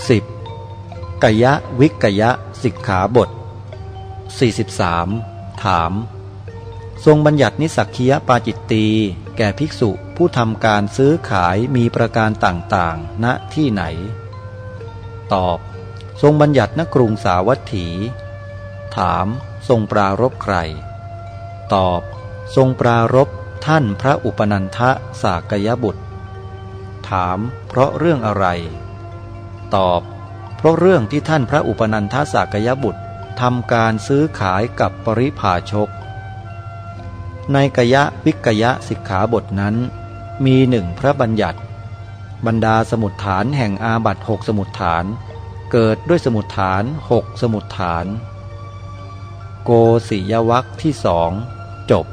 10. กยะวิกยะสิกขาบท 43. ถาม ทรงบัญญัตินิสักคียปาจิตตีแก่ภิกษุผู้ทำการซื้อขายมีประการต่างๆ ณที่ไหน ตอบ ทรงบัญญัติณกรุงสาวัตถี ถาม ทรงปรารบใคร ตอบ ทรงปรารบท่านพระอุปนันทะสากยบุตร ถาม เพราะเรื่องอะไร ตอบ เพราะเรื่องที่ท่านพระอุปนันทสากยบุตรทำการซื้อขายกับปริภาชก ในกยะวิกยะสิกขาบทนั้น มีหนึ่งพระบัญญัติ บรรดาสมุดฐานแห่งอาบัตหกสมุดฐาน เกิดด้วยสมุดฐานหกสมุดฐาน โกศิยวัคที่สองจบ